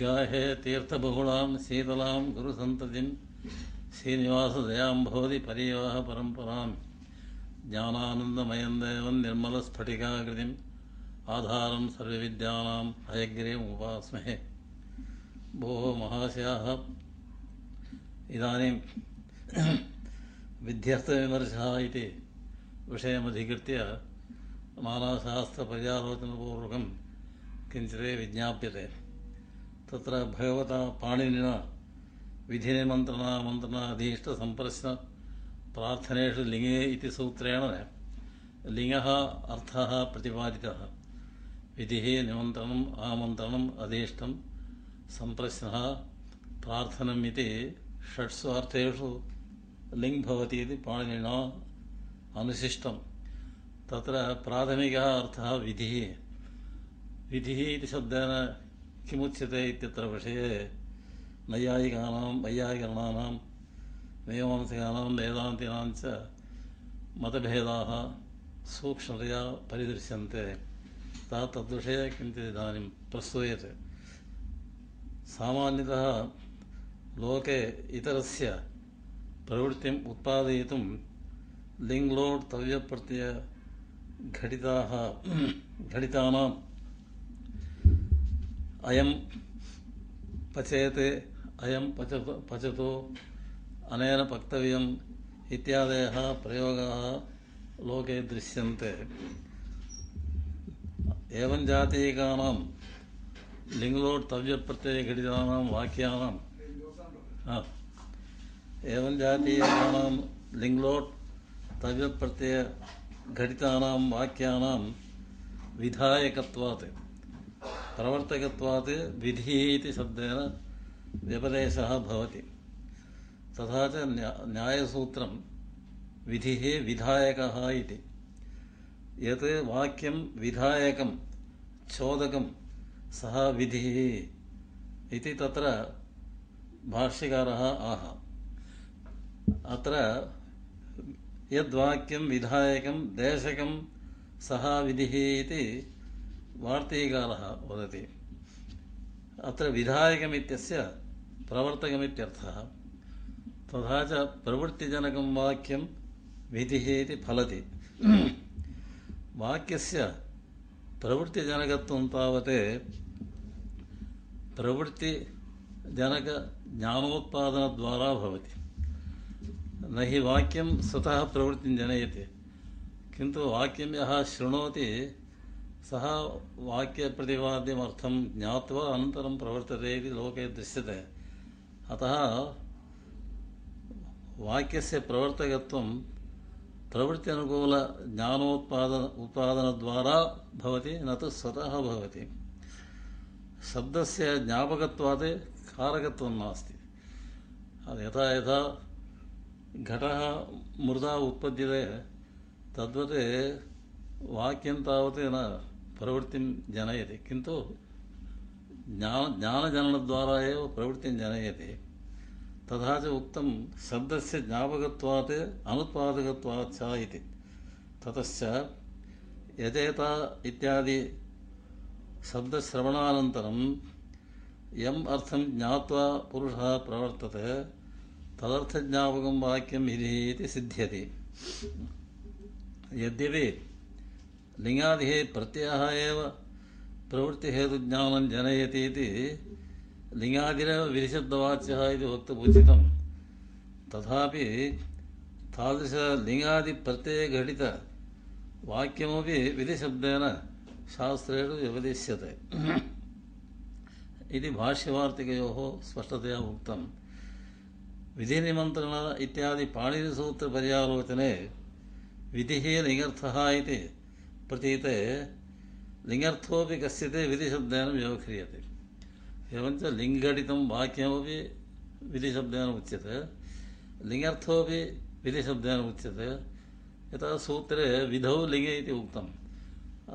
ವಿಗ್ಗಾಹೆ ತೀರ್ಥಬಹುಳಾಂ ಶೀತಲಾಂ ಗುರುಸಂತತಿಂ ಶ್ರೀನಿವಾಸದಯಾಂ ಭವತಿ ಪರ್ಯವಾಹ ಪರಂಪರಾಂ ಜ್ಞಾನಾನಂದಮಯಂ ದೇವಂ ನಿರ್ಮಲಸ್ಫಟಿಕಾಕೃತಿಂ ಆಧಾರಂ ಸರ್ವವಿದ್ಯಾನಾಂ ಹಯಗ್ರೀವముపాస్మహే భోహ మహాశయాः इदानीं विध्यर्थविमर्शः इति विषयमधिकृत्य मानवशास्त्रपर्यालोचनपूर्वकं किञ्चित् विज्ञाप्यते तत्र भगवता पाणिनिना विधिनिमन्त्रणा मन्त्रणाधीष्टसम्प्रश्न प्रार्थनेषु लिङ्गे इति सूत्रेण लिङ्गः अर्थः प्रतिपादितः विधिः निमन्त्रणम् आमन्त्रणम् अधीष्टं सम्प्रश्नः प्रार्थनम् इति षट्सु अर्थेषु लिङ्ग् भवति इति पाणिनिना अनुशिष्टं तत्र प्राथमिकः अर्थः विधिः विधिः इति शब्देन किमुच्यते इत्यत्र विषये नैयायिकानां वैयाकरणानां मीमांसिकानां वेदान्तिनां च मतभेदाः सूक्ष्मतया परिदृश्यन्ते अतः तद्विषये इदानीं प्रस्तूयते सामान्यतः लोके इतरस्य प्रवृत्तिम् उत्पादयितुं लिङ्ग्लोट् तव्यप्रत्ययघटिताः घटितानां अयं पचेत् अयं पच पचत अनेन पक्तव्य इत्यादयः प्रयोगाः लोके दृश्यन्ते एवं जातीयकानां लिङ्गलोट् तव्यप्रत्ययघटितानां वाक्यानां एवं जातीयकानां लिङ्गलोट् तव्यप्रत्ययघटितानां वाक्यानां विधायकत्वात् प्रवर्तकत्वात् विधिः इति शब्देन व्यपदेशः भवति तथा च न्या न्यायसूत्रं विधिः विधायकः इति यत् वाक्यं विधायकं चोदकं सः विधिः इति तत्र भाष्यकारः आह अत्र यद्वाक्यं विधायकं देशकं सः विधिः इति वार्तेयकारः वदति अत्र विधायकमित्यस्य प्रवर्तकमित्यर्थः तथा च प्रवृत्तिजनकं वाक्यं विधिः इति फलति वाक्यस्य प्रवृत्तिजनकत्वं तावत् प्रवृत्तिजनकज्ञानोत्पादनद्वारा भवति न हि वाक्यं स्वतः प्रवृत्तिं जनयति किन्तु वाक्यं यः शृणोति सः वाक्यप्रतिपाद्यमर्थं ज्ञात्वा अनन्तरं प्रवर्तते इति लोके दृश्यते अतः वाक्यस्य प्रवर्तकत्वं प्रवृत्त्यनुकूलज्ञानोत्पादन उत्पादनद्वारा भवति न तु स्वतः भवति शब्दस्य ज्ञापकत्वात् कारकत्वं नास्ति यथा यथा घटः मृदा उत्पद्यते तद्वत् वाक्यं तावत् न प्रवृत्तिं जनयति किन्तु ज्ञान ज्ञानजननद्वारा एव प्रवृत्तिं जनयति तथा च उक्तं शब्दस्य ज्ञापकत्वात् अनुत्पादकत्वात् च इति ततश्च यजेता इत्यादि शब्दश्रवणानन्तरं यम् अर्थं ज्ञात्वा पुरुषः प्रवर्तते तदर्थज्ञापकं वाक्यं इति सिद्ध्यति यद्यपि ಲಿङ्गादिः प्रत्ययः एव प्रवृत्तिहेतुज्ञानं जनयति इति ಲಿಂಗಾದಿರವ ವಿರಿಶಬ್ದವಾಚ್ಯಃ ಇದು ವಕ್ತ तथापि ತಥಾಪಿ ತಾದೃಶ ಲಿಂಗಾದಿ ಪ್ರತ್ಯಯ ಘಟಿತ ವಾಕ್ಯಮಪಿ ವಿಧಿಶಬ್ದೇನ ಶಾಸ್ತ್ರೇಣ ವ್ಯವದಿಶ್ಯತೆ इति भाष्यवार्तिकयोः स्पष्टतया उक्तं विधिनिमन्त्रण इत्यादि पाणिनिसूत्रपर्यालोचने विधिः लिङ्गर्थः इति प्रतीते लिङ्गर्थोऽपि कस्यते विधिशब्देन व्यवह्रियते एवञ्च लिङ्गडितं वाक्यमपि विधिशब्देन उच्यते लिङ्गर्थोऽपि विधिशब्देन उच्यते यतः सूत्रे विधौ लिङ्गे इति उक्तम्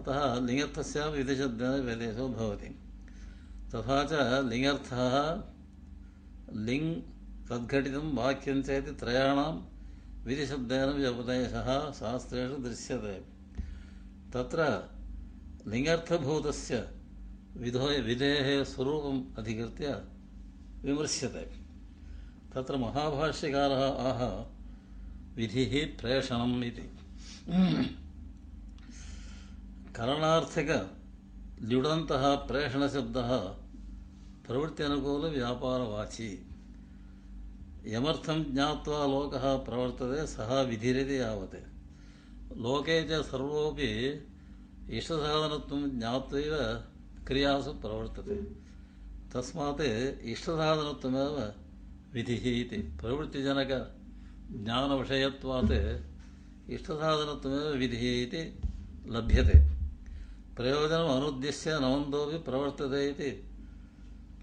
अतः लिङ्गर्थस्यापि विधिशब्देन व्यदेशो भवति तथा च लिङ्गर्थः लिङ् तद्घटितं वाक्यं चेति त्रयाणां विधिशब्देन व्यपदेशः शास्त्रेषु दृश्यते तत्र लिङ्गार्थभूतस्य विधो विधेः स्वरूपम् अधिकृत्य विमृश्यते तत्र महाभाष्यकारः आह विधिः प्रेषणम् इति करणार्थकल्युडन्तः प्रेषणशब्दः व्यापारवाची यमर्थं ज्ञात्वा लोकः प्रवर्तते सः विधिरिति यावत् ಲೋಕೆ ಚ ಸರ್ವೋಪಿ ಇಷ್ಟಸಾಧನತ್ವಂ ಜ್ಞಾತ್ವೈವ ಕ್ರಿಯಾಸು ಪ್ರವರ್ತತೆ ತಸ್ಮಾತ್ ಇಷ್ಟಸಾಧನತ್ವಮೇವ ವಿಧಿ ಇತಿ ಪ್ರವೃತ್ತಿಜನಕ ವಿಷಯತ್ವಾತ್ ಇಷ್ಟಸಾಧನತ್ವಮೇವ ವಿಧಿ ಇತಿ ಲಭ್ಯತೆ ಪ್ರಯೋಜನ ಅನುದ್ದಿಶ್ಯ ನವಂದೋಪಿ ಪ್ರವರ್ತತೆ ಇತಿ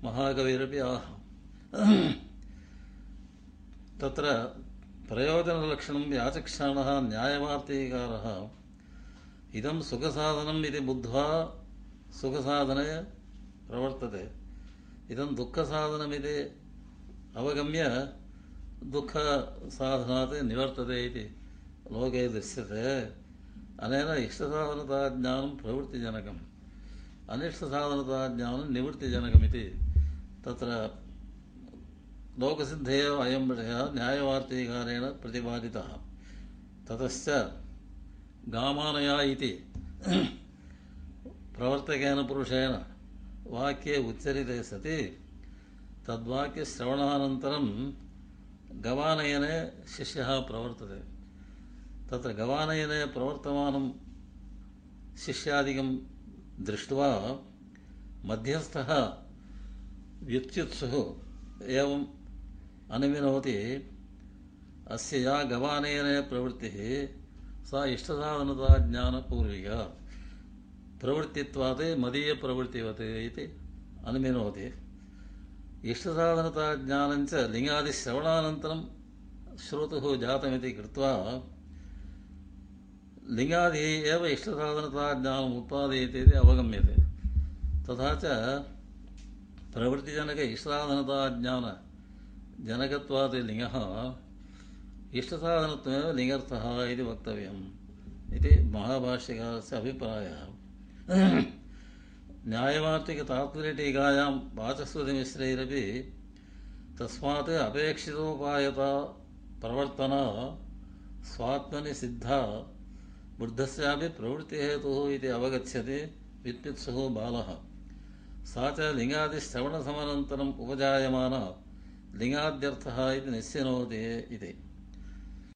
ಮಹಾಕವಿರಪಿ ಆಹ ತತ್ರ ప్రయోజనలక్షణం వ్యాచక్షాణ న్యాయవార్తీకార ఇదం సుఖసాధనం ఇది బుద్ధ్వా సుఖసాధన ప్రవర్తతే ఇదం దుఃఖసాధనమిది అవగమ్య దుఃఖసాధనాత్ నివర్తతే ఇది లోకే దృశ్యతే అనైన ఇష్టసాధనతా జ్ఞానం ప్రవృత్తిజనకం అనిష్టసాధనతా జ్ఞానం నివృత్తిజనకమితి తత్ర ಲೋಕಸಿದ್ಧೇಯ ಅಯಂ ವಿಷಯ ನ್ಯಾಯವಾರ್ತೀಕಾರೇಣ ಪ್ರತಿಪಾದಿತಃ ತತಶ್ಚ ಗಾಮಾನಯ ಇತಿ ಪ್ರವರ್ತಕೇನ ಪುರುಷೇಣ ವಾಕ್ಯೆ ಉಚ್ಚರಿತೆ ಸತಿ ತದ್ವಾಕ್ಯಶ್ರವಣಾನಂತರಂ ಗವಾನಯನೆ ಶಿಷ್ಯ ಪ್ರವರ್ತತೆ ತತ್ರ ಗವಾನಯನೆ ಪ್ರವರ್ತಮಾನಂ ಶಿಷ್ಯಾದಿಕಂ ದೃष्ट्वा ಮಧ್ಯಸ್ಥಃ ವ್ಯುತ್ಯುತ್ಸುಃ एवं ಅನವಿನೋತಿ ಅಸ್ಯ ಯಾ ಗವಾನೇನ ಪ್ರವೃತ್ತಿ ಸಾ ಇಷ್ಟಸಾಧನದ ಜ್ಞಾನಪೂರ್ವಿಕ ಪ್ರವೃತ್ತಿತ್ವಾತ್ ಮದೀಯ ಪ್ರವೃತ್ತಿವತ್ ಇತಿ ಅನುಮಿನೋತಿ ಇಷ್ಟಸಾಧನತಾ ಜ್ಞಾನಂಚ ಲಿಂಗಾದಿಶ್ರವಣಾನಂತರಂ ಶ್ರೋತುಃ ಜಾತಮಿತಿ ಕೃತ್ವಾ ಲಿಂಗಾದಿ ಏವ ಇಷ್ಟಸಾಧನತಾ ಜ್ಞಾನಂ ಉತ್ಪಾದಯತಿ ಇತಿ ಅವಗಮ್ಯತೆ ತಥಾ ಚ ಪ್ರವೃತ್ತಿಜನಕ ಇಷ್ಟಸಾಧನತಾ ಜ್ಞಾನ जनकत्वात् लिङ्गः इष्टसाधनत्वेन लिङ्गर्थः इति वक्तव्यम् इति महाभाष्यकारस्य अभिप्रायः न्यायवार्तिकतात्पर्यटीकायां वाचस्पतिमिश्रैरपि तस्मात् अपेक्षितोपायता प्रवर्तना स्वात्मनि सिद्धा बुद्धस्यापि प्रवृत्तिहेतुः इति अवगच्छति वित्पित्सुः बालः सा च लिङ्गादिश्रवणसमनन्तरम् उपजायमाना linga dertahay dina sinoodee ide